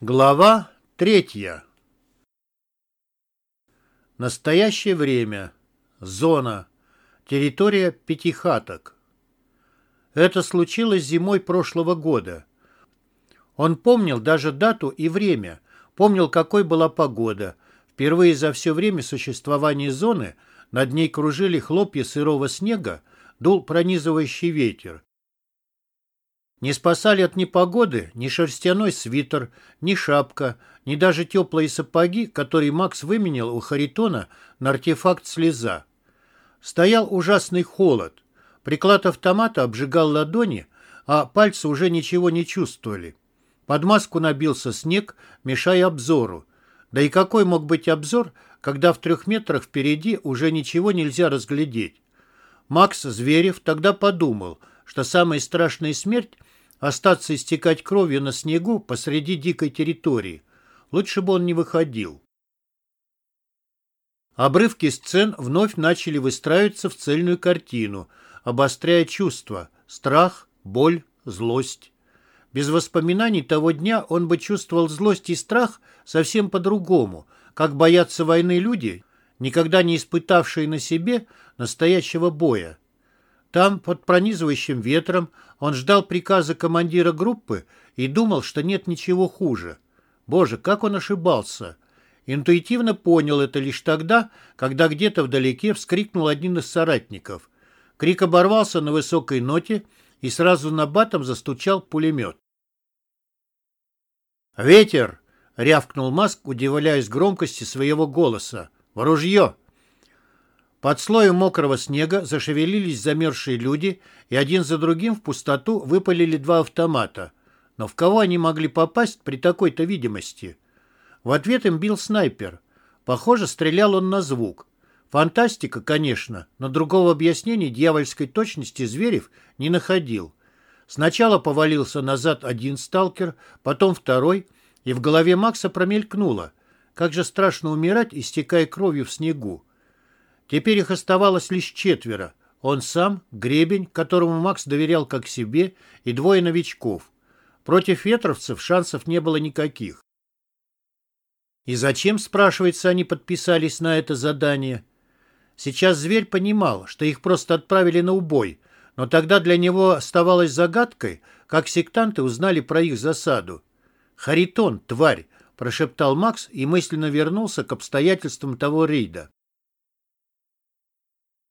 Глава третья. Настоящее время. Зона. Территория пятихаток. Это случилось зимой прошлого года. Он помнил даже дату и время, помнил, какой была погода. Впервые за все время существования зоны над ней кружили хлопья сырого снега, дул пронизывающий ветер. Не спасали от непогоды ни шерстяной свитер, ни шапка, ни даже теплые сапоги, которые Макс выменял у Харитона на артефакт слеза. Стоял ужасный холод. Приклад автомата обжигал ладони, а пальцы уже ничего не чувствовали. Под маску набился снег, мешая обзору. Да и какой мог быть обзор, когда в трех метрах впереди уже ничего нельзя разглядеть? Макс Зверев тогда подумал, что самая страшная смерть остаться истекать кровью на снегу посреди дикой территории. Лучше бы он не выходил. Обрывки сцен вновь начали выстраиваться в цельную картину, обостряя чувства – страх, боль, злость. Без воспоминаний того дня он бы чувствовал злость и страх совсем по-другому, как боятся войны люди, никогда не испытавшие на себе настоящего боя. Там, под пронизывающим ветром, он ждал приказа командира группы и думал, что нет ничего хуже. Боже, как он ошибался! Интуитивно понял это лишь тогда, когда где-то вдалеке вскрикнул один из соратников. Крик оборвался на высокой ноте, и сразу на батом застучал пулемет. «Ветер!» — рявкнул Маск, удивляясь громкости своего голоса. «В ружье!» Под слоем мокрого снега зашевелились замерзшие люди, и один за другим в пустоту выпалили два автомата. Но в кого они могли попасть при такой-то видимости? В ответ им бил снайпер. Похоже, стрелял он на звук. Фантастика, конечно, но другого объяснения дьявольской точности Зверев не находил. Сначала повалился назад один сталкер, потом второй, и в голове Макса промелькнуло. Как же страшно умирать, истекая кровью в снегу. Теперь их оставалось лишь четверо. Он сам, Гребень, которому Макс доверял как себе, и двое новичков. Против ветровцев шансов не было никаких. И зачем, спрашивается, они подписались на это задание? Сейчас зверь понимал, что их просто отправили на убой, но тогда для него оставалось загадкой, как сектанты узнали про их засаду. «Харитон, тварь!» – прошептал Макс и мысленно вернулся к обстоятельствам того рейда.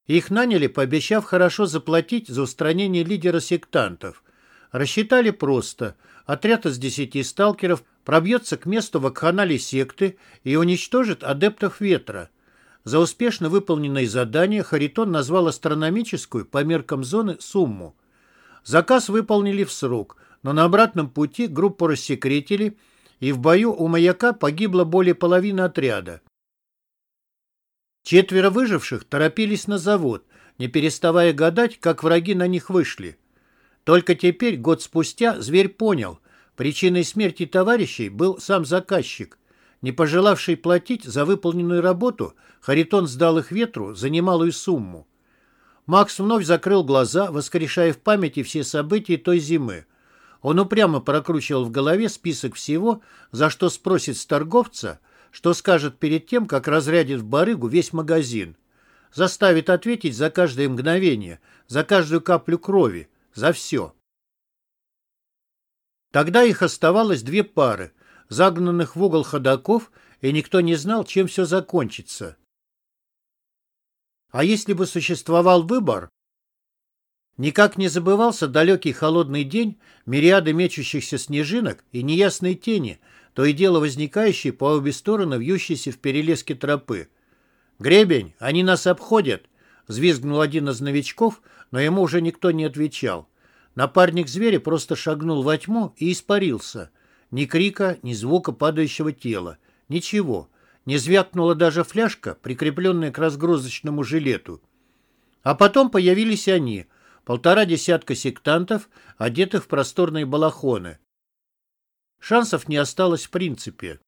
Их наняли, пообещав хорошо заплатить за устранение лидера сектантов. Рассчитали просто. Отряд из десяти сталкеров пробьется к месту вакханалии секты и уничтожит адептов ветра. За успешно выполненное задание Харитон назвал астрономическую по меркам зоны сумму. Заказ выполнили в срок, но на обратном пути группу рассекретили, и в бою у маяка погибло более половины отряда. Четверо выживших торопились на завод, не переставая гадать, как враги на них вышли. Только теперь, год спустя, зверь понял, причиной смерти товарищей был сам заказчик. Не пожелавший платить за выполненную работу, Харитон сдал их ветру за немалую сумму. Макс вновь закрыл глаза, воскрешая в памяти все события той зимы. Он упрямо прокручивал в голове список всего, за что спросит с торговца, что скажет перед тем, как разрядит в барыгу весь магазин. Заставит ответить за каждое мгновение, за каждую каплю крови, за все. Тогда их оставалось две пары, загнанных в угол ходаков, и никто не знал, чем все закончится. А если бы существовал выбор, Никак не забывался далекий холодный день, мириады мечущихся снежинок и неясные тени, то и дело возникающие по обе стороны вьющиеся в перелеске тропы. «Гребень, они нас обходят!» — взвизгнул один из новичков, но ему уже никто не отвечал. Напарник зверя просто шагнул во тьму и испарился. Ни крика, ни звука падающего тела. Ничего. Не звякнула даже фляжка, прикрепленная к разгрузочному жилету. А потом появились они, полтора десятка сектантов, одетых в просторные балахоны. Шансов не осталось в принципе.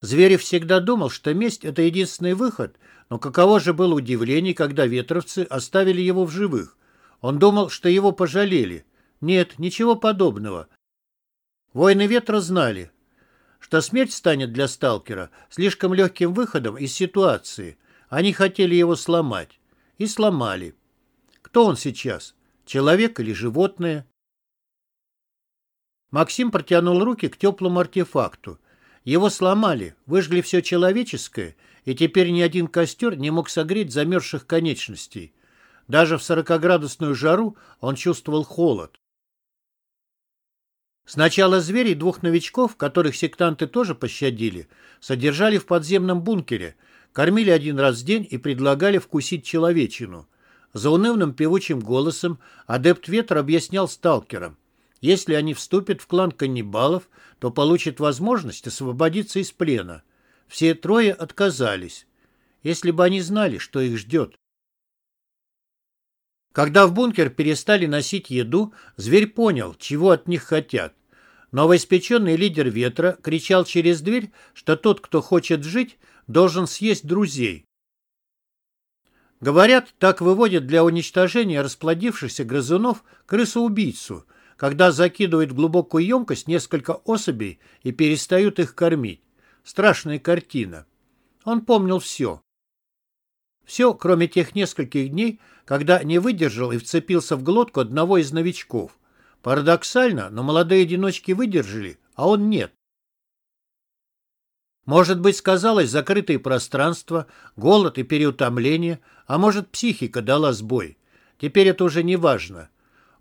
Зверев всегда думал, что месть — это единственный выход, но каково же было удивление, когда ветровцы оставили его в живых. Он думал, что его пожалели. Нет, ничего подобного. Воины ветра знали, что смерть станет для сталкера слишком легким выходом из ситуации. Они хотели его сломать. И сломали. Кто он сейчас? Человек или животное? Максим протянул руки к теплому артефакту. Его сломали, выжгли все человеческое, и теперь ни один костер не мог согреть замерзших конечностей. Даже в сорокоградусную жару он чувствовал холод. Сначала зверей двух новичков, которых сектанты тоже пощадили, содержали в подземном бункере, кормили один раз в день и предлагали вкусить человечину. За унывным певучим голосом адепт ветра объяснял сталкерам. Если они вступят в клан каннибалов, то получат возможность освободиться из плена. Все трое отказались. Если бы они знали, что их ждет. Когда в бункер перестали носить еду, зверь понял, чего от них хотят. Новоиспеченный лидер ветра кричал через дверь, что тот, кто хочет жить, должен съесть друзей. Говорят, так выводят для уничтожения расплодившихся грызунов крысу-убийцу, когда закидывают в глубокую емкость несколько особей и перестают их кормить. Страшная картина. Он помнил все. Все, кроме тех нескольких дней, когда не выдержал и вцепился в глотку одного из новичков. Парадоксально, но молодые одиночки выдержали, а он нет. Может быть, сказалось закрытое пространство, голод и переутомление, а может, психика дала сбой. Теперь это уже не важно.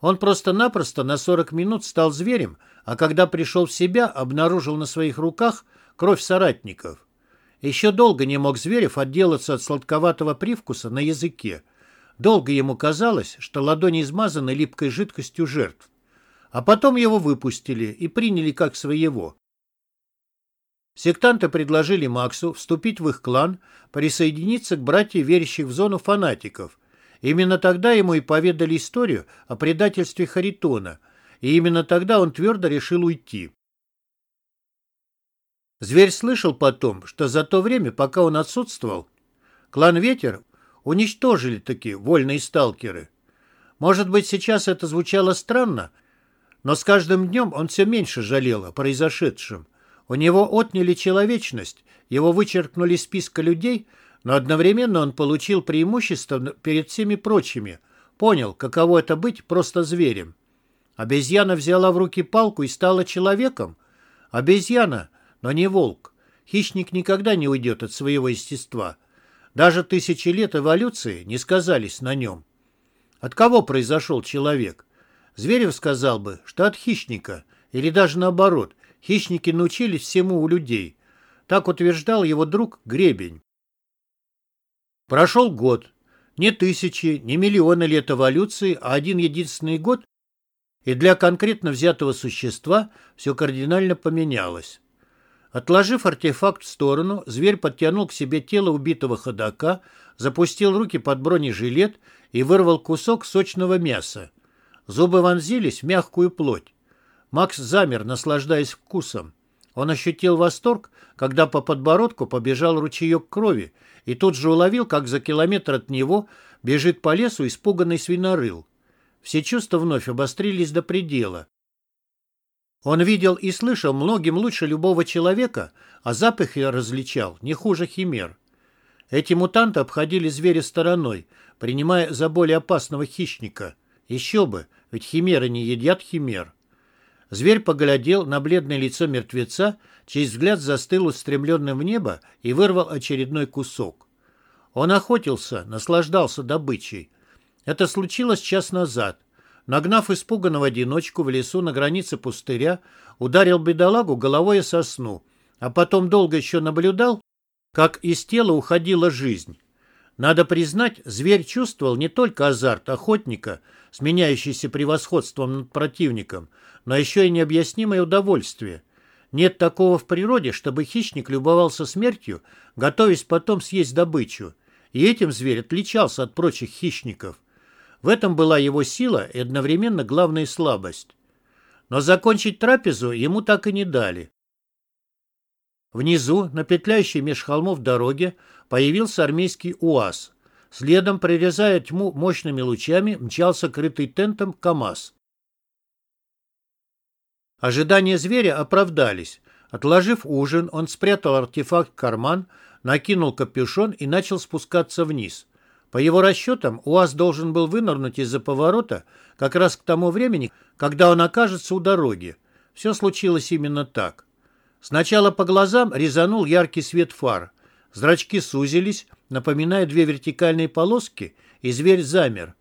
Он просто-напросто на 40 минут стал зверем, а когда пришел в себя, обнаружил на своих руках кровь соратников. Еще долго не мог Зверев отделаться от сладковатого привкуса на языке. Долго ему казалось, что ладони измазаны липкой жидкостью жертв. А потом его выпустили и приняли как своего. Сектанты предложили Максу вступить в их клан, присоединиться к братьям, верящих в зону фанатиков. Именно тогда ему и поведали историю о предательстве Харитона, и именно тогда он твердо решил уйти. Зверь слышал потом, что за то время, пока он отсутствовал, клан Ветер уничтожили такие вольные сталкеры. Может быть, сейчас это звучало странно, но с каждым днем он все меньше жалел о произошедшем. У него отняли человечность, его вычеркнули из списка людей, но одновременно он получил преимущество перед всеми прочими, понял, каково это быть просто зверем. Обезьяна взяла в руки палку и стала человеком. Обезьяна, но не волк. Хищник никогда не уйдет от своего естества. Даже тысячи лет эволюции не сказались на нем. От кого произошел человек? Зверев сказал бы, что от хищника, или даже наоборот, хищники научились всему у людей. Так утверждал его друг Гребень. Прошел год. Не тысячи, не миллионы лет эволюции, а один единственный год, и для конкретно взятого существа все кардинально поменялось. Отложив артефакт в сторону, зверь подтянул к себе тело убитого ходока, запустил руки под бронежилет и вырвал кусок сочного мяса. Зубы вонзились в мягкую плоть. Макс замер, наслаждаясь вкусом. Он ощутил восторг, когда по подбородку побежал ручеек крови, и тут же уловил, как за километр от него бежит по лесу испуганный свинорыл. Все чувства вновь обострились до предела. Он видел и слышал многим лучше любого человека, а запахи различал не хуже химер. Эти мутанты обходили зверя стороной, принимая за более опасного хищника. Еще бы, ведь химеры не едят химер. Зверь поглядел на бледное лицо мертвеца, чей взгляд застыл устремленным в небо и вырвал очередной кусок. Он охотился, наслаждался добычей. Это случилось час назад. Нагнав испуганного одиночку в лесу на границе пустыря, ударил бедолагу головой о сосну, а потом долго еще наблюдал, как из тела уходила жизнь. Надо признать, зверь чувствовал не только азарт охотника, сменяющийся превосходством над противником, но еще и необъяснимое удовольствие. Нет такого в природе, чтобы хищник любовался смертью, готовясь потом съесть добычу. И этим зверь отличался от прочих хищников. В этом была его сила и одновременно главная слабость. Но закончить трапезу ему так и не дали. Внизу, на петляющей меж холмов дороге, появился армейский УАЗ. Следом, прорезая тьму мощными лучами, мчался крытый тентом КАМАЗ. Ожидания зверя оправдались. Отложив ужин, он спрятал артефакт в карман, накинул капюшон и начал спускаться вниз. По его расчетам, УАЗ должен был вынырнуть из-за поворота как раз к тому времени, когда он окажется у дороги. Все случилось именно так. Сначала по глазам резанул яркий свет фар. Зрачки сузились, напоминая две вертикальные полоски, и зверь замер.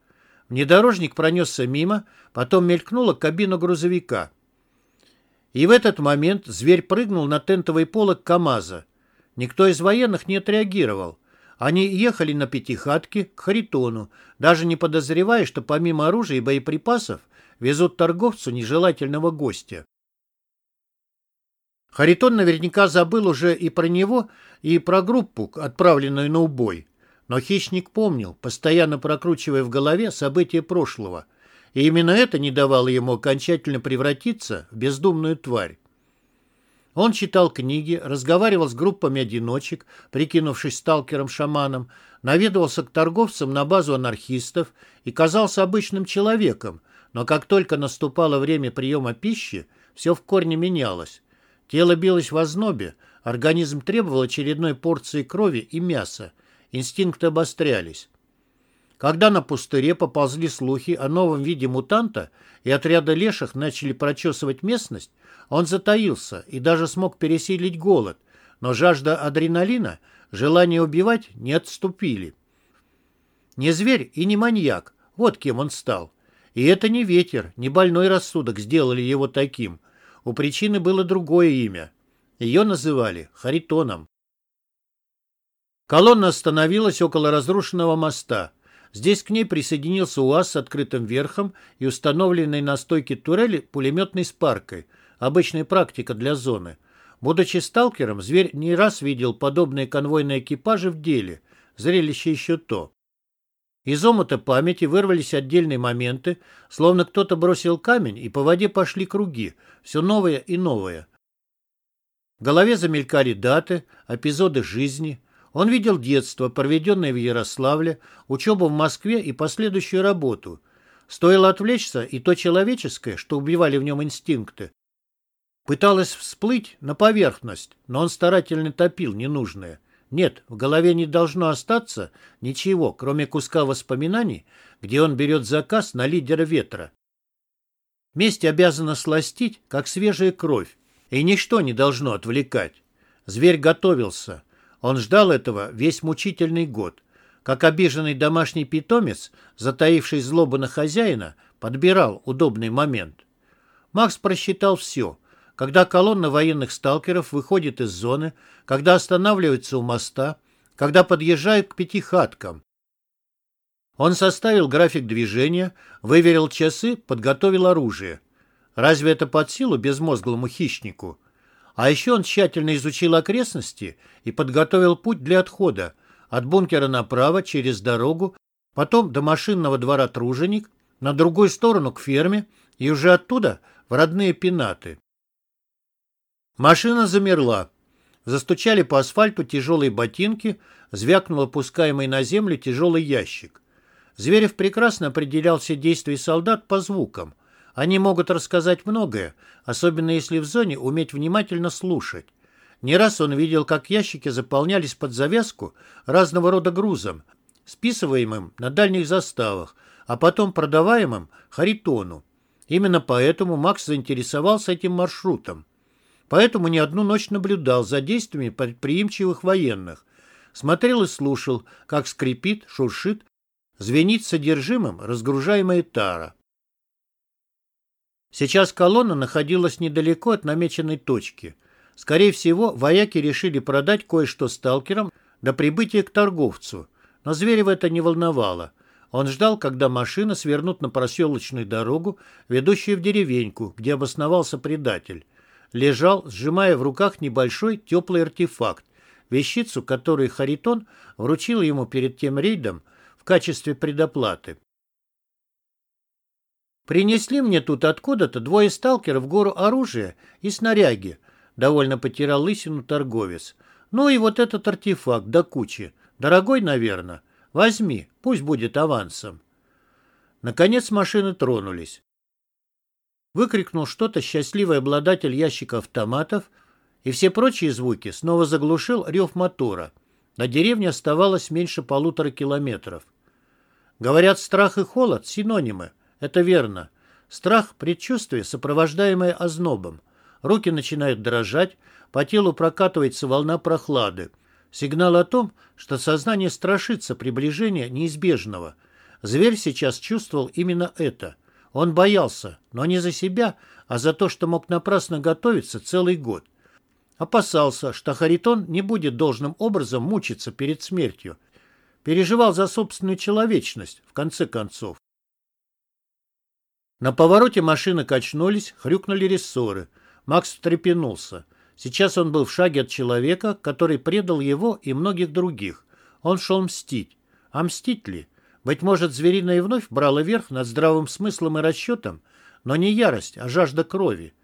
Внедорожник пронесся мимо, потом мелькнула кабина грузовика. И в этот момент зверь прыгнул на тентовый полок КамАЗа. Никто из военных не отреагировал. Они ехали на пятихатке к Харитону, даже не подозревая, что помимо оружия и боеприпасов везут торговцу нежелательного гостя. Харитон наверняка забыл уже и про него, и про группу, отправленную на убой. Но хищник помнил, постоянно прокручивая в голове события прошлого. И именно это не давало ему окончательно превратиться в бездумную тварь. Он читал книги, разговаривал с группами одиночек, прикинувшись сталкером-шаманом, наведывался к торговцам на базу анархистов и казался обычным человеком, но как только наступало время приема пищи, все в корне менялось. Тело билось в ознобе, организм требовал очередной порции крови и мяса, инстинкты обострялись. Когда на пустыре поползли слухи о новом виде мутанта и отряда леших начали прочесывать местность, он затаился и даже смог пересилить голод, но жажда адреналина, желание убивать не отступили. Не зверь и не маньяк, вот кем он стал. И это не ветер, не больной рассудок сделали его таким – у причины было другое имя. Ее называли Харитоном. Колонна остановилась около разрушенного моста. Здесь к ней присоединился УАЗ с открытым верхом и установленной на стойке турели пулеметной спаркой. Обычная практика для зоны. Будучи сталкером, зверь не раз видел подобные конвойные экипажи в деле. Зрелище еще то. Из омута памяти вырвались отдельные моменты, словно кто-то бросил камень, и по воде пошли круги, все новое и новое. В голове замелькали даты, эпизоды жизни. Он видел детство, проведенное в Ярославле, учебу в Москве и последующую работу. Стоило отвлечься, и то человеческое, что убивали в нем инстинкты, пыталось всплыть на поверхность, но он старательно топил ненужное – нет, в голове не должно остаться ничего, кроме куска воспоминаний, где он берет заказ на лидера ветра. Месть обязана сластить, как свежая кровь, и ничто не должно отвлекать. Зверь готовился. Он ждал этого весь мучительный год. Как обиженный домашний питомец, затаивший злобу на хозяина, подбирал удобный момент. Макс просчитал все — когда колонна военных сталкеров выходит из зоны, когда останавливается у моста, когда подъезжают к пятихаткам. Он составил график движения, выверил часы, подготовил оружие. Разве это под силу безмозглому хищнику? А еще он тщательно изучил окрестности и подготовил путь для отхода от бункера направо через дорогу, потом до машинного двора Труженик, на другую сторону к ферме и уже оттуда в родные пенаты. Машина замерла. Застучали по асфальту тяжелые ботинки, звякнул опускаемый на землю тяжелый ящик. Зверев прекрасно определял все действия солдат по звукам. Они могут рассказать многое, особенно если в зоне уметь внимательно слушать. Не раз он видел, как ящики заполнялись под завязку разного рода грузом, списываемым на дальних заставах, а потом продаваемым Харитону. Именно поэтому Макс заинтересовался этим маршрутом. Поэтому не одну ночь наблюдал за действиями предприимчивых военных. Смотрел и слушал, как скрипит, шуршит, звенит содержимым разгружаемая тара. Сейчас колонна находилась недалеко от намеченной точки. Скорее всего, вояки решили продать кое-что сталкерам до прибытия к торговцу. Но Зверева это не волновало. Он ждал, когда машина свернут на проселочную дорогу, ведущую в деревеньку, где обосновался предатель лежал, сжимая в руках небольшой теплый артефакт, вещицу, которую Харитон вручил ему перед тем рейдом в качестве предоплаты. «Принесли мне тут откуда-то двое сталкеров гору оружия и снаряги», довольно потирал лысину торговец. «Ну и вот этот артефакт до кучи. Дорогой, наверное. Возьми, пусть будет авансом». Наконец машины тронулись. Выкрикнул что-то счастливый обладатель ящика автоматов, и все прочие звуки снова заглушил рев мотора. До деревни оставалось меньше полутора километров. Говорят, страх и холод – синонимы. Это верно. Страх – предчувствие, сопровождаемое ознобом. Руки начинают дрожать, по телу прокатывается волна прохлады. Сигнал о том, что сознание страшится приближения неизбежного. Зверь сейчас чувствовал именно это. Он боялся, но не за себя, а за то, что мог напрасно готовиться целый год. Опасался, что Харитон не будет должным образом мучиться перед смертью. Переживал за собственную человечность, в конце концов. На повороте машины качнулись, хрюкнули рессоры. Макс встрепенулся. Сейчас он был в шаге от человека, который предал его и многих других. Он шел мстить. А мстить ли? Быть может, звериная вновь брала верх над здравым смыслом и расчетом, но не ярость, а жажда крови.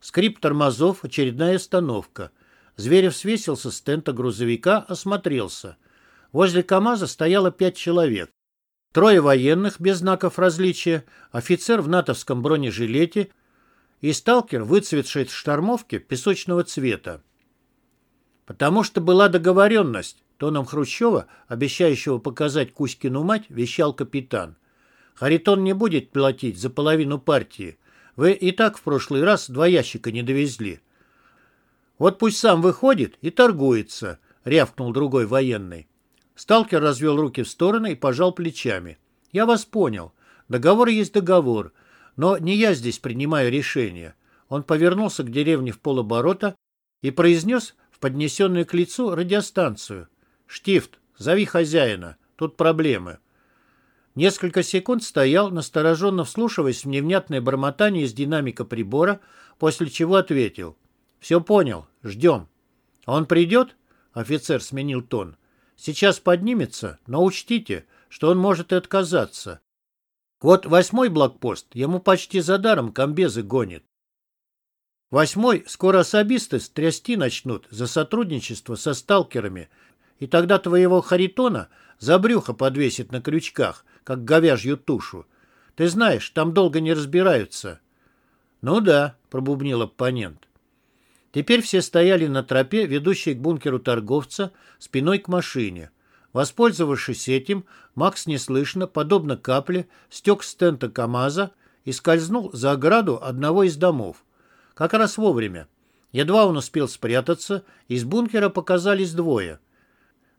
Скрип тормозов, очередная остановка. Зверев свесился с тента грузовика, осмотрелся. Возле КамАЗа стояло пять человек. Трое военных без знаков различия, офицер в натовском бронежилете и сталкер, выцветший из штормовки песочного цвета. Потому что была договоренность, тоном Хрущева, обещающего показать Кузькину мать, вещал капитан. Харитон не будет платить за половину партии. Вы и так в прошлый раз два ящика не довезли. Вот пусть сам выходит и торгуется, рявкнул другой военный. Сталкер развел руки в стороны и пожал плечами. Я вас понял. Договор есть договор. Но не я здесь принимаю решение. Он повернулся к деревне в полоборота и произнес в поднесенную к лицу радиостанцию. «Штифт, зови хозяина. Тут проблемы». Несколько секунд стоял, настороженно вслушиваясь в невнятное бормотание из динамика прибора, после чего ответил. «Все понял. Ждем». «Он придет?» — офицер сменил тон. «Сейчас поднимется, но учтите, что он может и отказаться. Вот восьмой блокпост ему почти за даром комбезы гонит. Восьмой скоро особисты стрясти начнут за сотрудничество со сталкерами, и тогда твоего Харитона за брюхо подвесит на крючках, как говяжью тушу. Ты знаешь, там долго не разбираются. Ну да, пробубнил оппонент. Теперь все стояли на тропе, ведущей к бункеру торговца, спиной к машине. Воспользовавшись этим, Макс неслышно, подобно капле, стек с тента КамАЗа и скользнул за ограду одного из домов. Как раз вовремя. Едва он успел спрятаться, из бункера показались двое.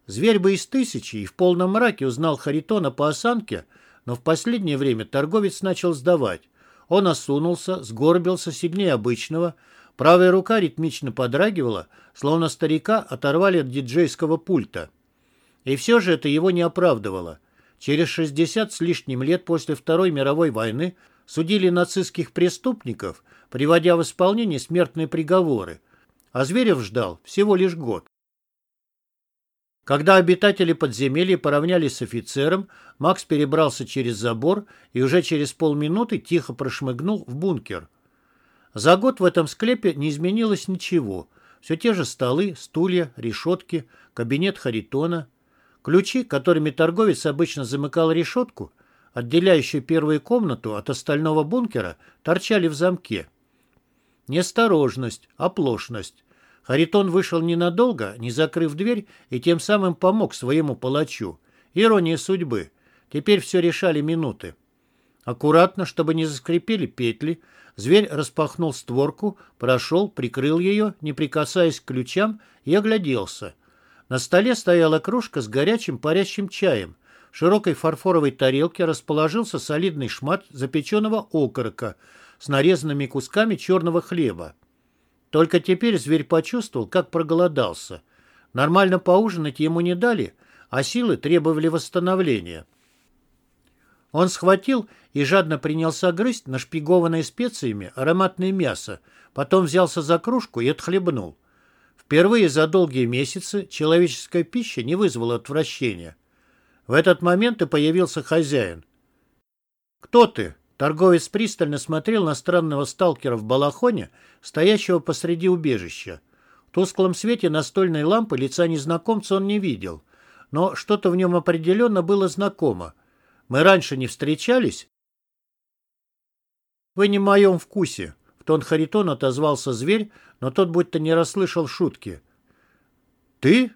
Зверь бы из тысячи и в полном мраке узнал Харитона по осанке, но в последнее время торговец начал сдавать. Он осунулся, сгорбился сильнее обычного, правая рука ритмично подрагивала, словно старика оторвали от диджейского пульта. И все же это его не оправдывало. Через 60 с лишним лет после Второй мировой войны судили нацистских преступников, приводя в исполнение смертные приговоры, а Зверев ждал всего лишь год. Когда обитатели подземелья поравнялись с офицером, Макс перебрался через забор и уже через полминуты тихо прошмыгнул в бункер. За год в этом склепе не изменилось ничего. Все те же столы, стулья, решетки, кабинет Харитона – Ключи, которыми торговец обычно замыкал решетку, отделяющую первую комнату от остального бункера, торчали в замке. Неосторожность, оплошность. Харитон вышел ненадолго, не закрыв дверь, и тем самым помог своему палачу. Ирония судьбы. Теперь все решали минуты. Аккуратно, чтобы не заскрипели петли, зверь распахнул створку, прошел, прикрыл ее, не прикасаясь к ключам, и огляделся. На столе стояла кружка с горячим парящим чаем. В широкой фарфоровой тарелке расположился солидный шмат запеченного окорока с нарезанными кусками черного хлеба. Только теперь зверь почувствовал, как проголодался. Нормально поужинать ему не дали, а силы требовали восстановления. Он схватил и жадно принялся грызть нашпигованное специями ароматное мясо, потом взялся за кружку и отхлебнул. Впервые за долгие месяцы человеческая пища не вызвала отвращения. В этот момент и появился хозяин. «Кто ты?» Торговец пристально смотрел на странного сталкера в балахоне, стоящего посреди убежища. В тусклом свете настольной лампы лица незнакомца он не видел, но что-то в нем определенно было знакомо. «Мы раньше не встречались?» «Вы не в моем вкусе», — в тон Харитон отозвался зверь, но тот будто не расслышал шутки. «Ты?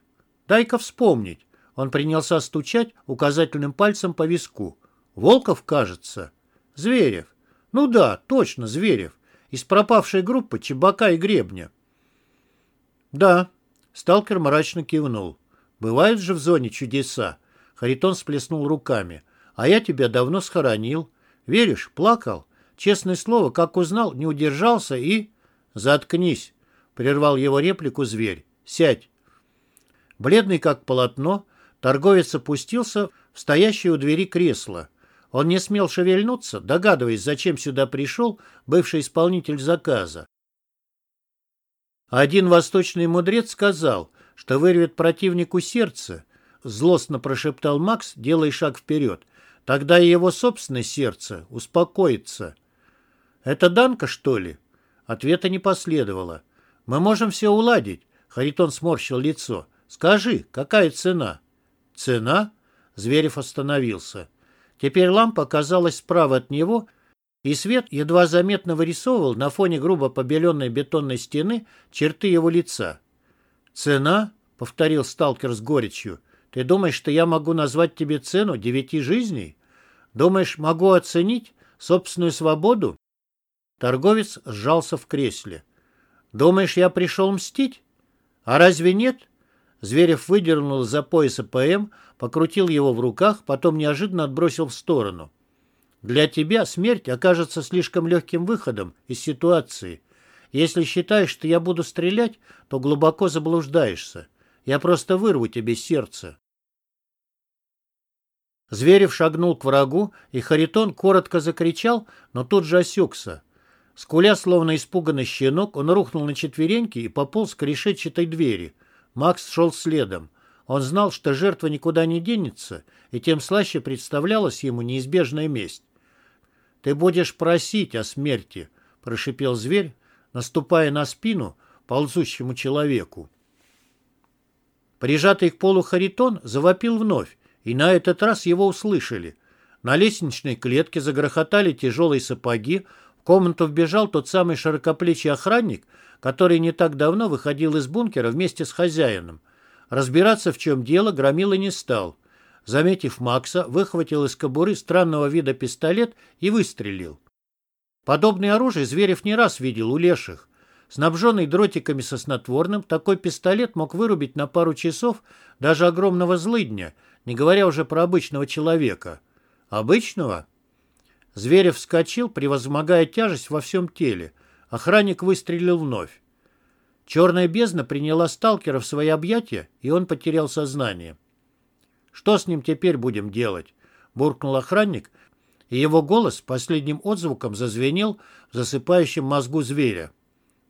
Дай-ка вспомнить». Он принялся стучать указательным пальцем по виску. «Волков, кажется?» «Зверев». «Ну да, точно, Зверев. Из пропавшей группы Чебака и Гребня». «Да», — сталкер мрачно кивнул. «Бывают же в зоне чудеса». Харитон сплеснул руками. «А я тебя давно схоронил. Веришь, плакал. Честное слово, как узнал, не удержался и...» «Заткнись», — прервал его реплику зверь. «Сядь». Бледный как полотно, торговец опустился в стоящее у двери кресло. Он не смел шевельнуться, догадываясь, зачем сюда пришел бывший исполнитель заказа. Один восточный мудрец сказал, что вырвет противнику сердце, злостно прошептал Макс, делая шаг вперед. Тогда и его собственное сердце успокоится. «Это Данка, что ли?» Ответа не последовало. «Мы можем все уладить», — Харитон сморщил лицо. «Скажи, какая цена?» «Цена?» Зверев остановился. Теперь лампа оказалась справа от него, и свет едва заметно вырисовывал на фоне грубо побеленной бетонной стены черты его лица. «Цена?» — повторил сталкер с горечью. «Ты думаешь, что я могу назвать тебе цену девяти жизней? Думаешь, могу оценить собственную свободу?» Торговец сжался в кресле. «Думаешь, я пришел мстить? А разве нет?» Зверев выдернул из-за пояса ПМ, покрутил его в руках, потом неожиданно отбросил в сторону. «Для тебя смерть окажется слишком легким выходом из ситуации. Если считаешь, что я буду стрелять, то глубоко заблуждаешься. Я просто вырву тебе сердце». Зверев шагнул к врагу, и Харитон коротко закричал, но тут же осекся. Скуля, словно испуганный щенок, он рухнул на четвереньки и пополз к решетчатой двери. Макс шел следом. Он знал, что жертва никуда не денется, и тем слаще представлялась ему неизбежная месть. «Ты будешь просить о смерти», — прошипел зверь, наступая на спину ползущему человеку. Прижатый к полу Харитон завопил вновь, и на этот раз его услышали. На лестничной клетке загрохотали тяжелые сапоги, в комнату вбежал тот самый широкоплечий охранник, который не так давно выходил из бункера вместе с хозяином. Разбираться, в чем дело, Громила не стал. Заметив Макса, выхватил из кобуры странного вида пистолет и выстрелил. Подобное оружие Зверев не раз видел у леших. Снабженный дротиками со снотворным, такой пистолет мог вырубить на пару часов даже огромного злыдня, не говоря уже про обычного человека. Обычного? Зверев вскочил, превозмогая тяжесть во всем теле. Охранник выстрелил вновь. Черная бездна приняла сталкера в свои объятия, и он потерял сознание. «Что с ним теперь будем делать?» — буркнул охранник, и его голос последним отзвуком зазвенел в засыпающем мозгу зверя.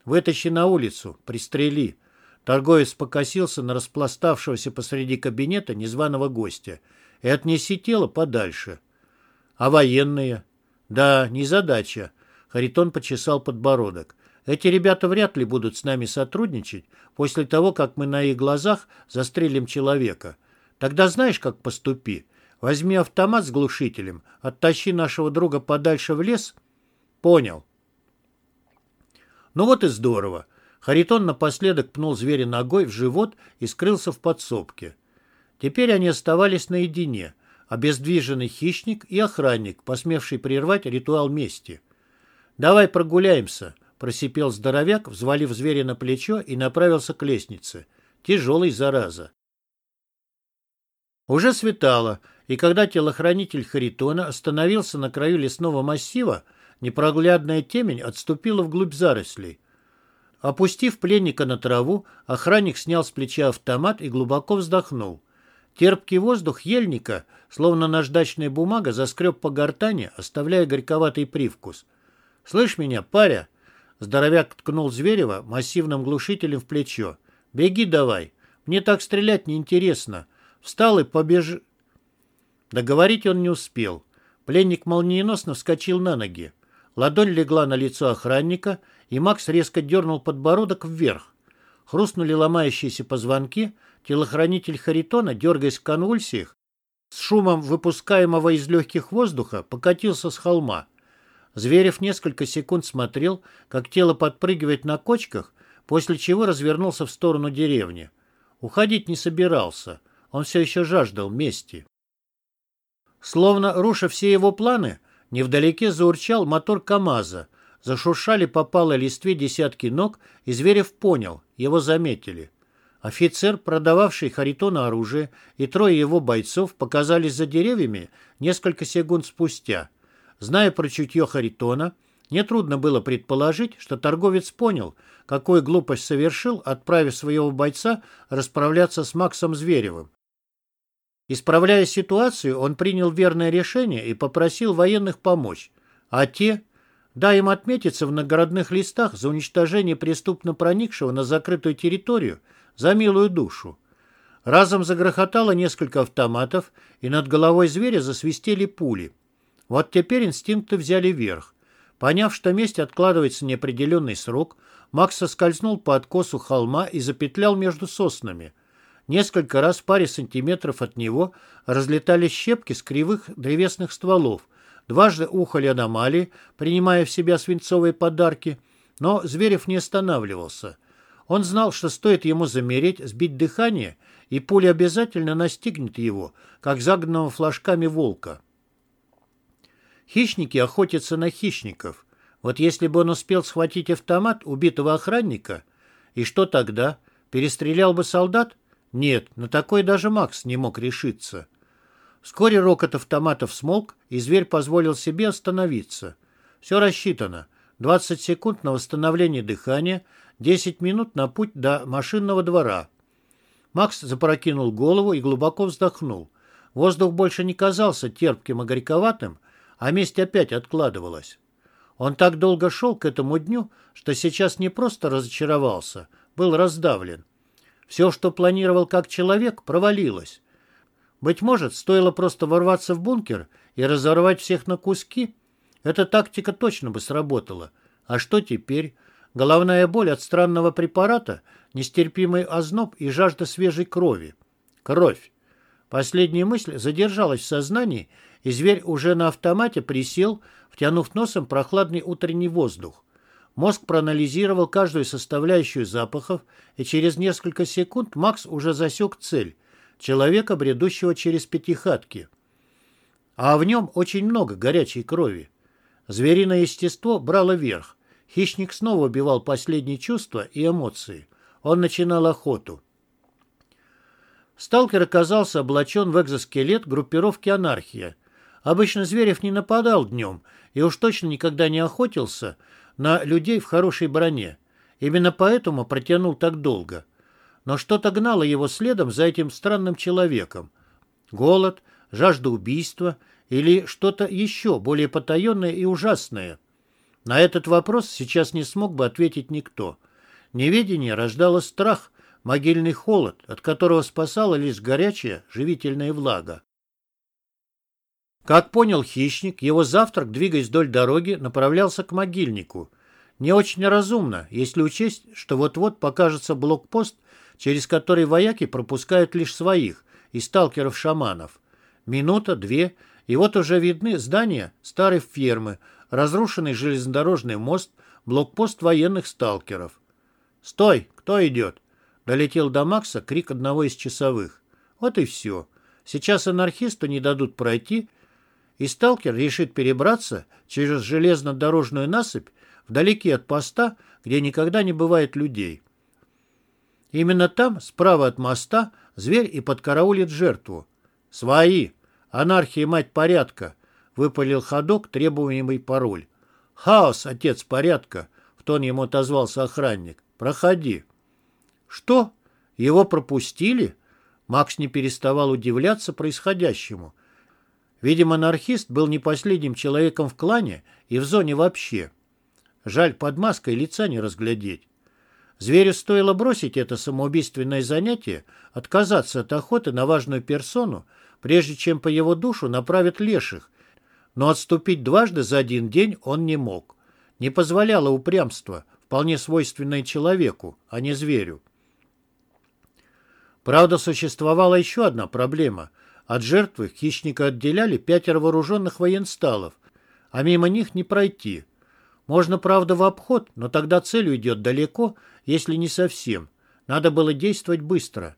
«Вытащи на улицу, пристрели». Торговец покосился на распластавшегося посреди кабинета незваного гостя и отнеси тело подальше. «А военные?» «Да, не задача», — Харитон почесал подбородок. «Эти ребята вряд ли будут с нами сотрудничать после того, как мы на их глазах застрелим человека. Тогда знаешь, как поступи? Возьми автомат с глушителем, оттащи нашего друга подальше в лес». «Понял». «Ну вот и здорово». Харитон напоследок пнул зверя ногой в живот и скрылся в подсобке. Теперь они оставались наедине — обездвиженный хищник и охранник, посмевший прервать ритуал мести. «Давай прогуляемся», — просипел здоровяк, взвалив зверя на плечо и направился к лестнице. Тяжелый, зараза. Уже светало, и когда телохранитель Харитона остановился на краю лесного массива, непроглядная темень отступила вглубь зарослей. Опустив пленника на траву, охранник снял с плеча автомат и глубоко вздохнул. Терпкий воздух ельника, словно наждачная бумага, заскреб по гортани, оставляя горьковатый привкус. «Слышь меня, паря!» Здоровяк ткнул Зверева массивным глушителем в плечо. «Беги давай! Мне так стрелять неинтересно. Встал и побеж...» Договорить он не успел. Пленник молниеносно вскочил на ноги. Ладонь легла на лицо охранника, и Макс резко дернул подбородок вверх. Хрустнули ломающиеся позвонки, Телохранитель Харитона, дергаясь в конвульсиях, с шумом выпускаемого из легких воздуха, покатился с холма. Зверев несколько секунд смотрел, как тело подпрыгивает на кочках, после чего развернулся в сторону деревни. Уходить не собирался, он все еще жаждал мести. Словно руша все его планы, невдалеке заурчал мотор КамАЗа, зашуршали по палой листве десятки ног, и Зверев понял, его заметили. Офицер, продававший Харитону оружие, и трое его бойцов показались за деревьями несколько секунд спустя. Зная про чутье Харитона, нетрудно было предположить, что торговец понял, какую глупость совершил, отправив своего бойца расправляться с Максом Зверевым. Исправляя ситуацию, он принял верное решение и попросил военных помочь. А те, да им отметиться в наградных листах за уничтожение преступно проникшего на закрытую территорию за милую душу. Разом загрохотало несколько автоматов, и над головой зверя засвистели пули. Вот теперь инстинкты взяли верх. Поняв, что месть откладывается неопределенный срок, Макс соскользнул по откосу холма и запетлял между соснами. Несколько раз в паре сантиметров от него разлетались щепки с кривых древесных стволов, дважды ухали аномалии, принимая в себя свинцовые подарки, но Зверев не останавливался. Он знал, что стоит ему замереть, сбить дыхание, и пуля обязательно настигнет его, как загнанного флажками волка. Хищники охотятся на хищников. Вот если бы он успел схватить автомат убитого охранника, и что тогда? Перестрелял бы солдат? Нет, на такой даже Макс не мог решиться. Вскоре рокот автоматов смолк, и зверь позволил себе остановиться. Все рассчитано. 20 секунд на восстановление дыхания, 10 минут на путь до машинного двора. Макс запрокинул голову и глубоко вздохнул. Воздух больше не казался терпким и горьковатым, а месть опять откладывалась. Он так долго шел к этому дню, что сейчас не просто разочаровался, был раздавлен. Все, что планировал как человек, провалилось. Быть может, стоило просто ворваться в бункер и разорвать всех на куски? Эта тактика точно бы сработала. А что теперь? Головная боль от странного препарата, нестерпимый озноб и жажда свежей крови. Кровь. Последняя мысль задержалась в сознании, и зверь уже на автомате присел, втянув носом прохладный утренний воздух. Мозг проанализировал каждую составляющую запахов, и через несколько секунд Макс уже засек цель человека, бредущего через пятихатки. А в нем очень много горячей крови. Звериное естество брало верх. Хищник снова убивал последние чувства и эмоции. Он начинал охоту. Сталкер оказался облачен в экзоскелет группировки «Анархия». Обычно Зверев не нападал днем и уж точно никогда не охотился на людей в хорошей броне. Именно поэтому протянул так долго но что-то гнало его следом за этим странным человеком. Голод, жажда убийства или что-то еще более потаенное и ужасное. На этот вопрос сейчас не смог бы ответить никто. Неведение рождало страх, могильный холод, от которого спасала лишь горячая живительная влага. Как понял хищник, его завтрак, двигаясь вдоль дороги, направлялся к могильнику. Не очень разумно, если учесть, что вот-вот покажется блокпост через который вояки пропускают лишь своих и сталкеров-шаманов. Минута, две, и вот уже видны здания старой фермы, разрушенный железнодорожный мост, блокпост военных сталкеров. «Стой! Кто идет?» Долетел до Макса крик одного из часовых. Вот и все. Сейчас анархисту не дадут пройти, и сталкер решит перебраться через железнодорожную насыпь вдалеке от поста, где никогда не бывает людей. Именно там, справа от моста, зверь и подкараулит жертву. «Свои! Анархия, мать порядка!» — выпалил ходок требуемый пароль. «Хаос, отец порядка!» — в тон ему отозвался охранник. «Проходи». «Что? Его пропустили?» Макс не переставал удивляться происходящему. Видимо, анархист был не последним человеком в клане и в зоне вообще. Жаль, под маской лица не разглядеть. Зверю стоило бросить это самоубийственное занятие, отказаться от охоты на важную персону, прежде чем по его душу направят леших, но отступить дважды за один день он не мог. Не позволяло упрямство, вполне свойственное человеку, а не зверю. Правда, существовала еще одна проблема. От жертвы хищника отделяли пятеро вооруженных военсталов. а мимо них не пройти. Можно, правда, в обход, но тогда цель уйдет далеко, если не совсем. Надо было действовать быстро.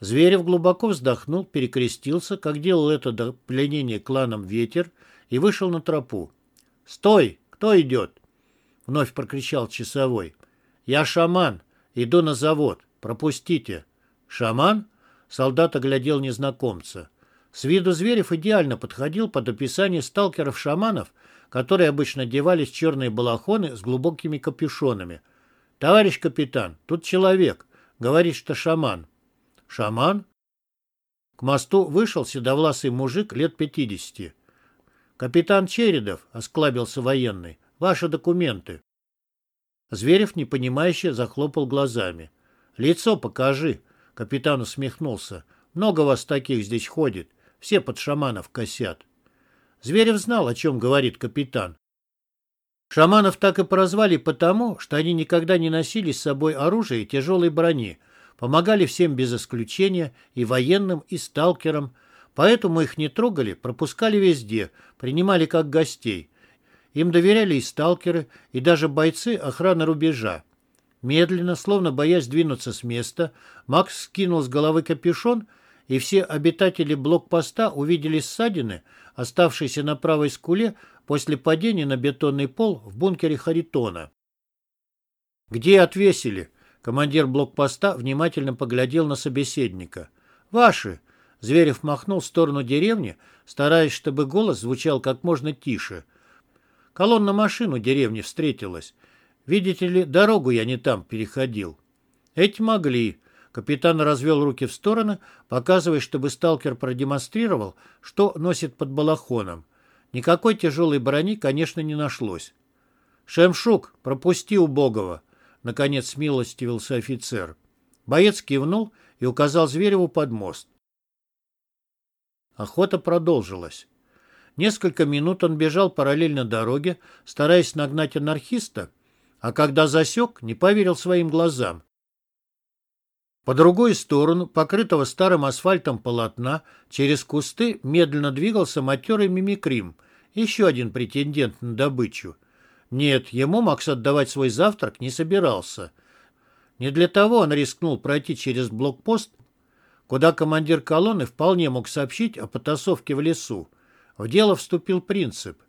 Зверев глубоко вздохнул, перекрестился, как делал это до пленения кланом ветер, и вышел на тропу. «Стой! Кто идет?» — вновь прокричал часовой. «Я шаман. Иду на завод. Пропустите». «Шаман?» — солдат оглядел незнакомца. С виду Зверев идеально подходил под описание сталкеров-шаманов, которые обычно одевались в черные балахоны с глубокими капюшонами. «Товарищ капитан, тут человек. Говорит, что шаман». «Шаман?» К мосту вышел седовласый мужик лет пятидесяти. «Капитан Чередов», — осклабился военный, — «ваши документы». Зверев, непонимающе, захлопал глазами. «Лицо покажи», — капитан усмехнулся. «Много вас таких здесь ходит. Все под шаманов косят». Зверев знал, о чем говорит капитан. Шаманов так и прозвали потому, что они никогда не носили с собой оружие и тяжелой брони, помогали всем без исключения, и военным, и сталкерам, поэтому их не трогали, пропускали везде, принимали как гостей. Им доверяли и сталкеры, и даже бойцы охраны рубежа. Медленно, словно боясь двинуться с места, Макс скинул с головы капюшон, и все обитатели блокпоста увидели ссадины, оставшиеся на правой скуле после падения на бетонный пол в бункере Харитона. «Где отвесили?» Командир блокпоста внимательно поглядел на собеседника. «Ваши!» Зверев махнул в сторону деревни, стараясь, чтобы голос звучал как можно тише. Колонна машин у деревни встретилась. Видите ли, дорогу я не там переходил. Эти могли. Капитан развел руки в стороны, показывая, чтобы сталкер продемонстрировал, что носит под балахоном. Никакой тяжелой брони, конечно, не нашлось. «Шемшук, пропусти убогого!» Наконец смилостивился офицер. Боец кивнул и указал Звереву под мост. Охота продолжилась. Несколько минут он бежал параллельно дороге, стараясь нагнать анархиста, а когда засек, не поверил своим глазам. По другую сторону, покрытого старым асфальтом полотна, через кусты медленно двигался матерый мимикрим, еще один претендент на добычу. Нет, ему Макс отдавать свой завтрак не собирался. Не для того он рискнул пройти через блокпост, куда командир колонны вполне мог сообщить о потасовке в лесу. В дело вступил принцип.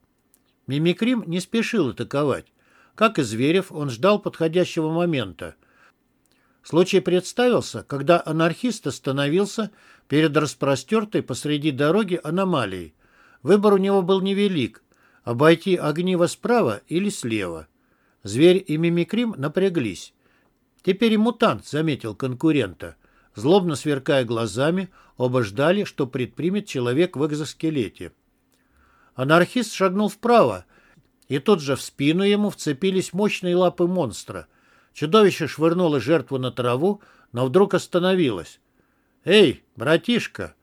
Мимикрим не спешил атаковать. Как и Зверев, он ждал подходящего момента. Случай представился, когда анархист остановился перед распростертой посреди дороги аномалией. Выбор у него был невелик – обойти огниво справа или слева. Зверь и Мимикрим напряглись. Теперь и мутант заметил конкурента. Злобно сверкая глазами, оба ждали, что предпримет человек в экзоскелете. Анархист шагнул вправо, и тут же в спину ему вцепились мощные лапы монстра. Чудовище швырнуло жертву на траву, но вдруг остановилось. «Эй, братишка!»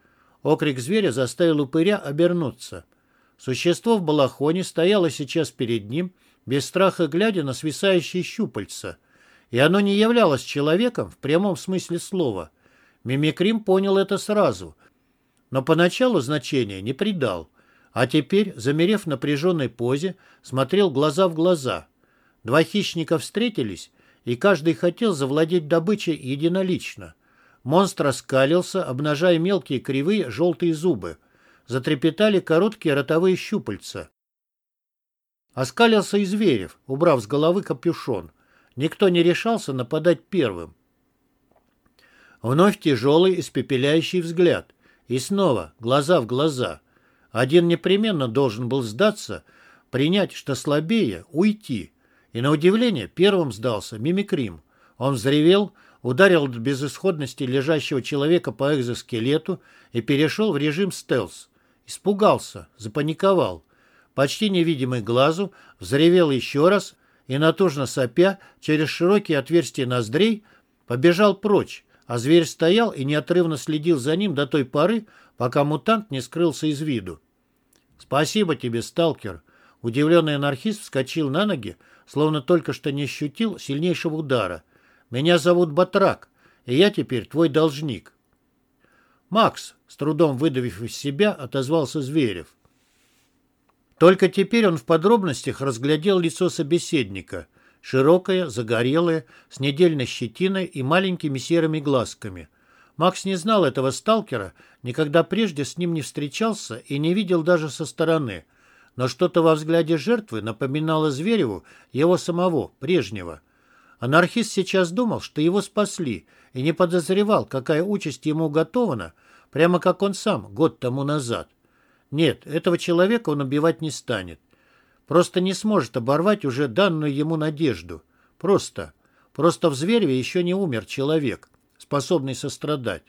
Окрик зверя заставил упыря обернуться. Существо в балахоне стояло сейчас перед ним, без страха глядя на свисающие щупальца. И оно не являлось человеком в прямом смысле слова. Мимикрим понял это сразу, но поначалу значения не придал. А теперь, замерев в напряженной позе, смотрел глаза в глаза. Два хищника встретились, и каждый хотел завладеть добычей единолично. Монстр оскалился, обнажая мелкие кривые желтые зубы. Затрепетали короткие ротовые щупальца. Оскалился и Зверев, убрав с головы капюшон. Никто не решался нападать первым. Вновь тяжелый, испепеляющий взгляд. И снова глаза в глаза — один непременно должен был сдаться, принять, что слабее, уйти. И на удивление первым сдался Мимикрим. Он взревел, ударил от безысходности лежащего человека по экзоскелету и перешел в режим стелс. Испугался, запаниковал. Почти невидимый глазу, взревел еще раз и, натужно сопя, через широкие отверстия ноздрей, побежал прочь, а зверь стоял и неотрывно следил за ним до той поры, пока мутант не скрылся из виду. «Спасибо тебе, сталкер!» Удивленный анархист вскочил на ноги, словно только что не ощутил сильнейшего удара. «Меня зовут Батрак, и я теперь твой должник». «Макс!» — с трудом выдавив из себя, отозвался Зверев. Только теперь он в подробностях разглядел лицо собеседника. Широкое, загорелое, с недельной щетиной и маленькими серыми глазками. Макс не знал этого сталкера, никогда прежде с ним не встречался и не видел даже со стороны. Но что-то во взгляде жертвы напоминало Звереву его самого, прежнего. Анархист сейчас думал, что его спасли, и не подозревал, какая участь ему уготована, прямо как он сам год тому назад. Нет, этого человека он убивать не станет. Просто не сможет оборвать уже данную ему надежду. Просто. Просто в Звереве еще не умер человек, способный сострадать.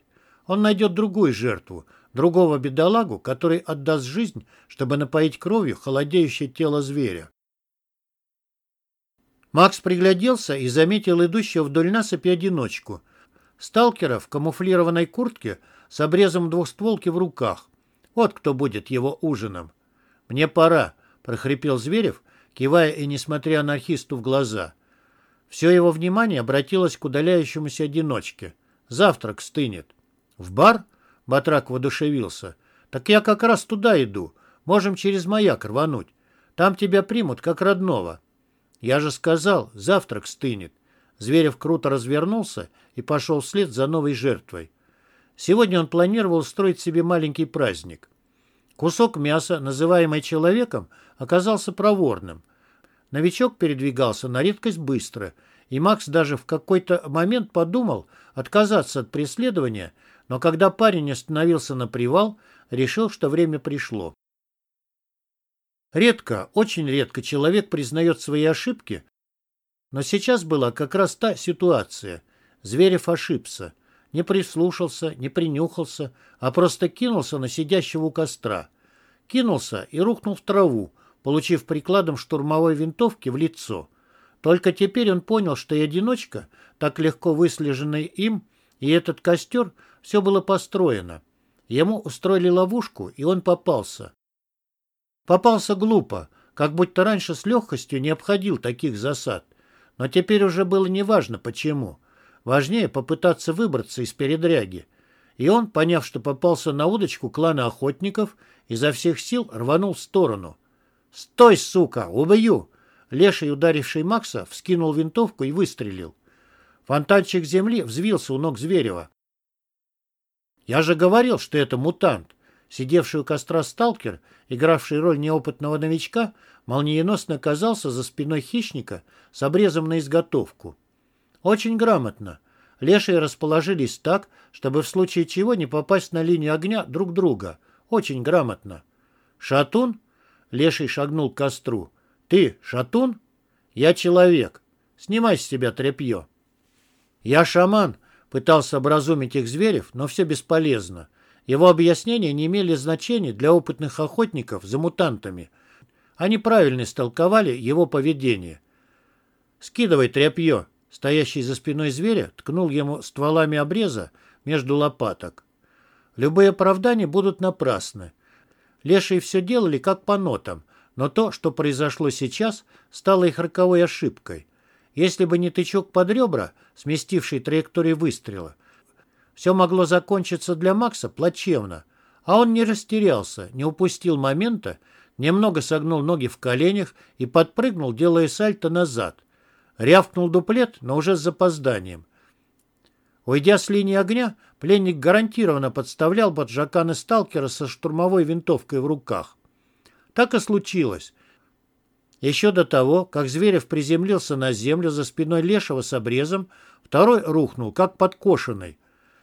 Он найдет другую жертву, другого бедолагу, который отдаст жизнь, чтобы напоить кровью холодеющее тело зверя. Макс пригляделся и заметил идущего вдоль насыпи одиночку. Сталкера в камуфлированной куртке с обрезом двухстволки в руках. Вот кто будет его ужином. «Мне пора», — прохрипел Зверев, кивая и несмотря анархисту в глаза. Все его внимание обратилось к удаляющемуся одиночке. «Завтрак стынет». «В бар?» — Батрак воодушевился. «Так я как раз туда иду. Можем через маяк рвануть. Там тебя примут как родного». «Я же сказал, завтрак стынет». Зверев круто развернулся и пошел вслед за новой жертвой. Сегодня он планировал устроить себе маленький праздник. Кусок мяса, называемый человеком, оказался проворным. Новичок передвигался на редкость быстро, и Макс даже в какой-то момент подумал отказаться от преследования, но когда парень остановился на привал, решил, что время пришло. Редко, очень редко человек признает свои ошибки, но сейчас была как раз та ситуация. Зверев ошибся. Не прислушался, не принюхался, а просто кинулся на сидящего у костра. Кинулся и рухнул в траву, получив прикладом штурмовой винтовки в лицо. Только теперь он понял, что и одиночка, так легко выслеженный им, и этот костер, все было построено. Ему устроили ловушку, и он попался. Попался глупо, как будто раньше с легкостью не обходил таких засад. Но теперь уже было неважно, почему. Важнее попытаться выбраться из передряги. И он, поняв, что попался на удочку клана охотников, изо всех сил рванул в сторону. «Стой, сука! Убью!» Леший, ударивший Макса, вскинул винтовку и выстрелил. Фонтанчик земли взвился у ног Зверева. «Я же говорил, что это мутант!» Сидевший у костра сталкер, игравший роль неопытного новичка, молниеносно оказался за спиной хищника с обрезом на изготовку. Очень грамотно. Лешие расположились так, чтобы в случае чего не попасть на линию огня друг друга. Очень грамотно. «Шатун?» Леший шагнул к костру. «Ты шатун?» «Я человек. Снимай с себя тряпье». «Я шаман», — пытался образумить их зверев, но все бесполезно. Его объяснения не имели значения для опытных охотников за мутантами. Они правильно истолковали его поведение. «Скидывай тряпье», Стоящий за спиной зверя ткнул ему стволами обреза между лопаток. Любые оправдания будут напрасны. Лешие все делали как по нотам, но то, что произошло сейчас, стало их роковой ошибкой. Если бы не тычок под ребра, сместивший траекторию выстрела, все могло закончиться для Макса плачевно. А он не растерялся, не упустил момента, немного согнул ноги в коленях и подпрыгнул, делая сальто назад. Рявкнул дуплет, но уже с запозданием. Уйдя с линии огня, пленник гарантированно подставлял Баджакана сталкера со штурмовой винтовкой в руках. Так и случилось. Еще до того, как Зверев приземлился на землю за спиной Лешего с обрезом, второй рухнул, как подкошенный.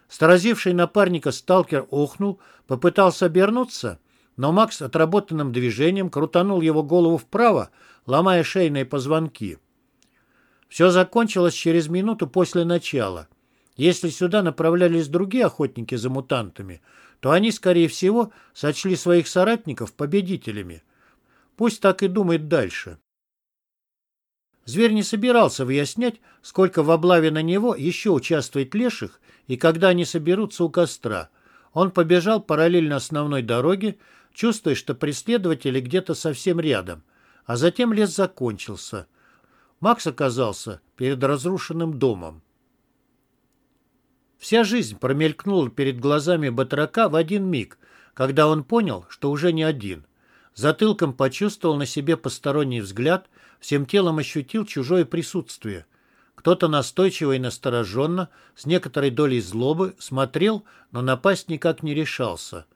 Сторозивший напарника сталкер охнул, попытался обернуться, но Макс отработанным движением крутанул его голову вправо, ломая шейные позвонки. Все закончилось через минуту после начала. Если сюда направлялись другие охотники за мутантами, то они, скорее всего, сочли своих соратников победителями. Пусть так и думает дальше. Зверь не собирался выяснять, сколько в облаве на него еще участвует леших и когда они соберутся у костра. Он побежал параллельно основной дороге, чувствуя, что преследователи где-то совсем рядом. А затем лес закончился — Макс оказался перед разрушенным домом. Вся жизнь промелькнула перед глазами батрака в один миг, когда он понял, что уже не один. Затылком почувствовал на себе посторонний взгляд, всем телом ощутил чужое присутствие. Кто-то настойчиво и настороженно, с некоторой долей злобы, смотрел, но напасть никак не решался.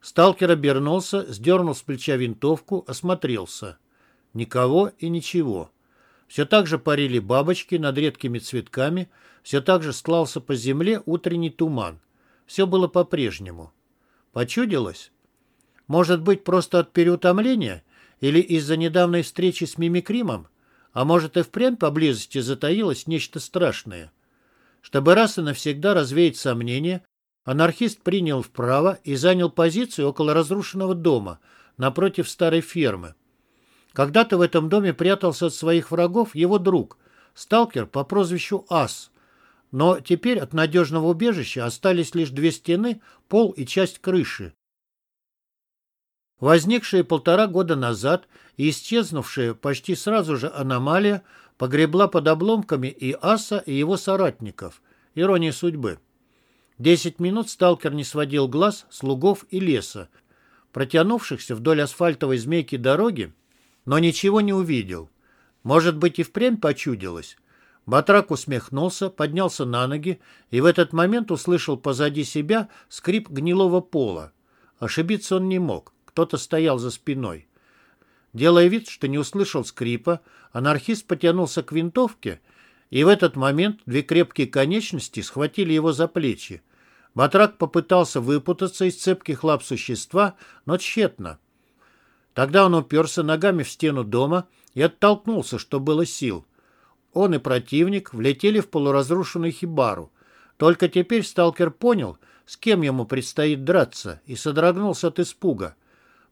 Сталкер обернулся, сдернул с плеча винтовку, осмотрелся. Никого и ничего. Все так же парили бабочки над редкими цветками, все так же стлался по земле утренний туман. Все было по-прежнему. Почудилось? Может быть, просто от переутомления? Или из-за недавней встречи с Мимикримом? А может, и впрямь поблизости затаилось нечто страшное? Чтобы раз и навсегда развеять сомнения, анархист принял вправо и занял позицию около разрушенного дома, напротив старой фермы. Когда-то в этом доме прятался от своих врагов его друг, сталкер по прозвищу Ас. Но теперь от надежного убежища остались лишь две стены, пол и часть крыши. Возникшая полтора года назад и исчезнувшая почти сразу же аномалия погребла под обломками и Аса, и его соратников. Ирония судьбы. Десять минут сталкер не сводил глаз с лугов и леса, протянувшихся вдоль асфальтовой змейки дороги, но ничего не увидел. Может быть, и впрямь почудилось. Батрак усмехнулся, поднялся на ноги и в этот момент услышал позади себя скрип гнилого пола. Ошибиться он не мог. Кто-то стоял за спиной. Делая вид, что не услышал скрипа, анархист потянулся к винтовке, и в этот момент две крепкие конечности схватили его за плечи. Батрак попытался выпутаться из цепких лап существа, но тщетно. Тогда он уперся ногами в стену дома и оттолкнулся, что было сил. Он и противник влетели в полуразрушенную хибару. Только теперь сталкер понял, с кем ему предстоит драться, и содрогнулся от испуга.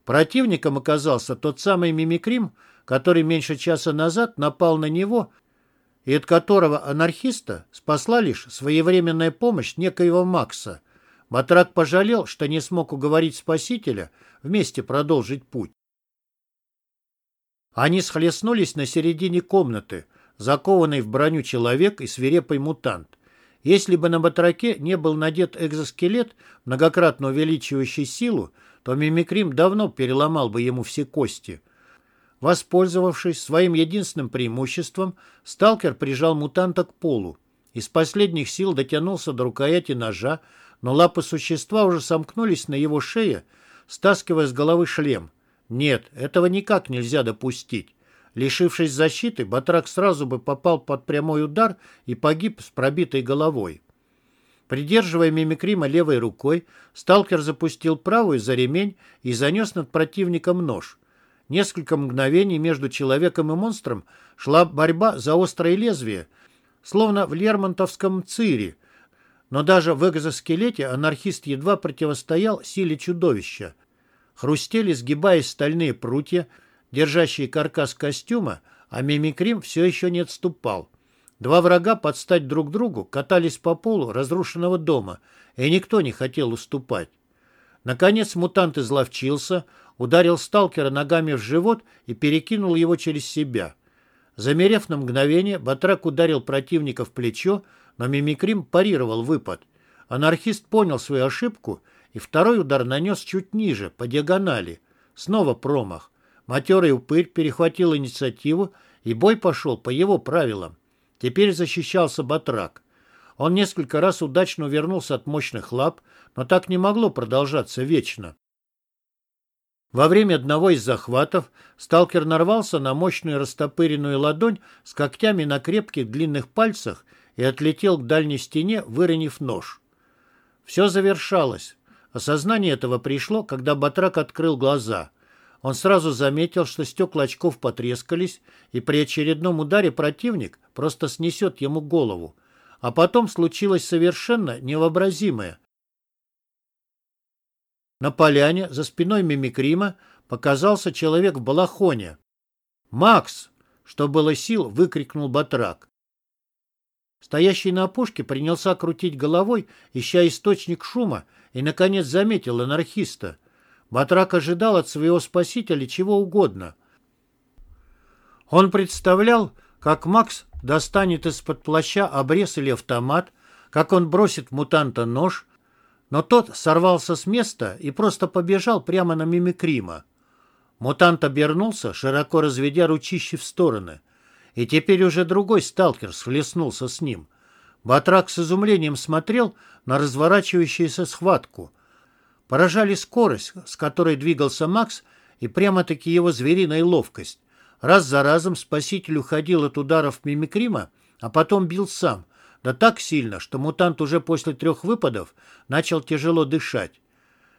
Противником оказался тот самый Мимикрим, который меньше часа назад напал на него и от которого анархиста спасла лишь своевременная помощь некоего Макса. Батрак пожалел, что не смог уговорить спасителя вместе продолжить путь. Они схлестнулись на середине комнаты, закованный в броню человек и свирепый мутант. Если бы на батраке не был надет экзоскелет, многократно увеличивающий силу, то Мимикрим давно переломал бы ему все кости. Воспользовавшись своим единственным преимуществом, сталкер прижал мутанта к полу. Из последних сил дотянулся до рукояти ножа, но лапы существа уже сомкнулись на его шее, стаскивая с головы шлем. Нет, этого никак нельзя допустить. Лишившись защиты, Батрак сразу бы попал под прямой удар и погиб с пробитой головой. Придерживая мимикрима левой рукой, сталкер запустил правую за ремень и занес над противником нож. Несколько мгновений между человеком и монстром шла борьба за острое лезвие, словно в Лермонтовском цире, но даже в экзоскелете анархист едва противостоял силе чудовища. Хрустели, сгибаясь стальные прутья, держащие каркас костюма, а мимикрим все еще не отступал. Два врага под стать друг другу катались по полу разрушенного дома, и никто не хотел уступать. Наконец мутант изловчился, ударил сталкера ногами в живот и перекинул его через себя. Замерев на мгновение, Батрак ударил противника в плечо, но Мимикрим парировал выпад. Анархист понял свою ошибку, и второй удар нанес чуть ниже, по диагонали. Снова промах. Матерый упырь перехватил инициативу, и бой пошел по его правилам. Теперь защищался Батрак. Он несколько раз удачно увернулся от мощных лап, но так не могло продолжаться вечно. Во время одного из захватов сталкер нарвался на мощную растопыренную ладонь с когтями на крепких длинных пальцах и отлетел к дальней стене, выронив нож. Все завершалось. Осознание этого пришло, когда Батрак открыл глаза. Он сразу заметил, что стекла очков потрескались, и при очередном ударе противник просто снесет ему голову. А потом случилось совершенно невообразимое. На поляне за спиной мимикрима показался человек в балахоне. «Макс!» — что было сил, выкрикнул Батрак. Стоящий на опушке принялся крутить головой, ища источник шума, и, наконец, заметил анархиста — Батрак ожидал от своего спасителя чего угодно. Он представлял, как Макс достанет из-под плаща обрез или автомат, как он бросит мутанта нож, но тот сорвался с места и просто побежал прямо на Мимикрима. Мутант обернулся, широко разведя ручищи в стороны. И теперь уже другой сталкер схлестнулся с ним. Батрак с изумлением смотрел на разворачивающуюся схватку. Поражали скорость, с которой двигался Макс, и прямо-таки его звериная ловкость. Раз за разом спаситель уходил от ударов мимикрима, а потом бил сам, да так сильно, что мутант уже после трех выпадов начал тяжело дышать.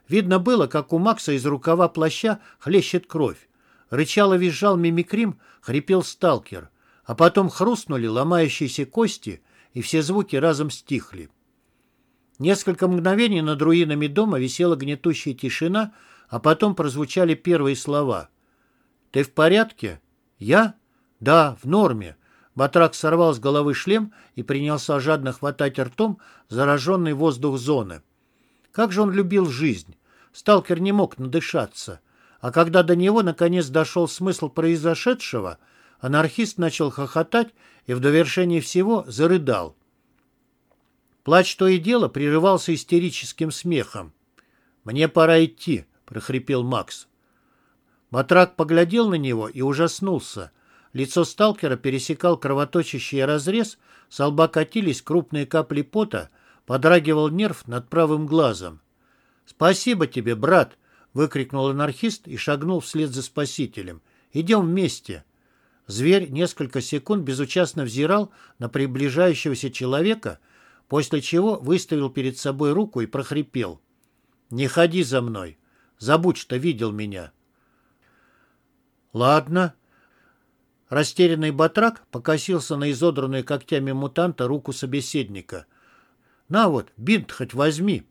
Видно было, как у Макса из рукава плаща хлещет кровь. Рычал и визжал мимикрим, хрипел сталкер. А потом хрустнули ломающиеся кости, и все звуки разом стихли. Несколько мгновений над руинами дома висела гнетущая тишина, а потом прозвучали первые слова. «Ты в порядке?» «Я?» «Да, в норме». Батрак сорвал с головы шлем и принялся жадно хватать ртом зараженный воздух зоны. Как же он любил жизнь! Сталкер не мог надышаться. А когда до него наконец дошел смысл произошедшего, анархист начал хохотать и в довершении всего зарыдал. Плач то и дело прерывался истерическим смехом. «Мне пора идти», — прохрипел Макс. Батрак поглядел на него и ужаснулся. Лицо сталкера пересекал кровоточащий разрез, с лба катились крупные капли пота, подрагивал нерв над правым глазом. «Спасибо тебе, брат!» — выкрикнул анархист и шагнул вслед за спасителем. «Идем вместе!» Зверь несколько секунд безучастно взирал на приближающегося человека, после чего выставил перед собой руку и прохрипел. «Не ходи за мной! Забудь, что видел меня!» «Ладно». Растерянный батрак покосился на изодранную когтями мутанта руку собеседника. «На вот, бинт хоть возьми».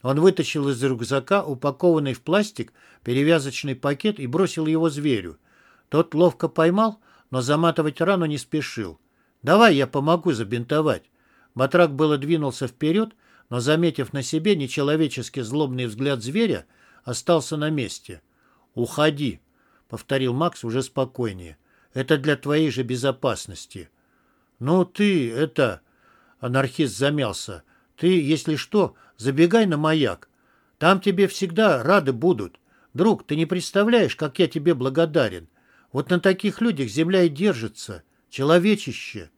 Он вытащил из рюкзака упакованный в пластик перевязочный пакет и бросил его зверю. Тот ловко поймал, но заматывать рану не спешил. «Давай я помогу забинтовать». Батрак было двинулся вперед, но, заметив на себе нечеловечески злобный взгляд зверя, остался на месте. «Уходи», повторил Макс уже спокойнее. Это для твоей же безопасности. Ну ты, это... Анархист замялся. Ты, если что, забегай на маяк. Там тебе всегда рады будут. Друг, ты не представляешь, как я тебе благодарен. Вот на таких людях земля и держится. Человечище.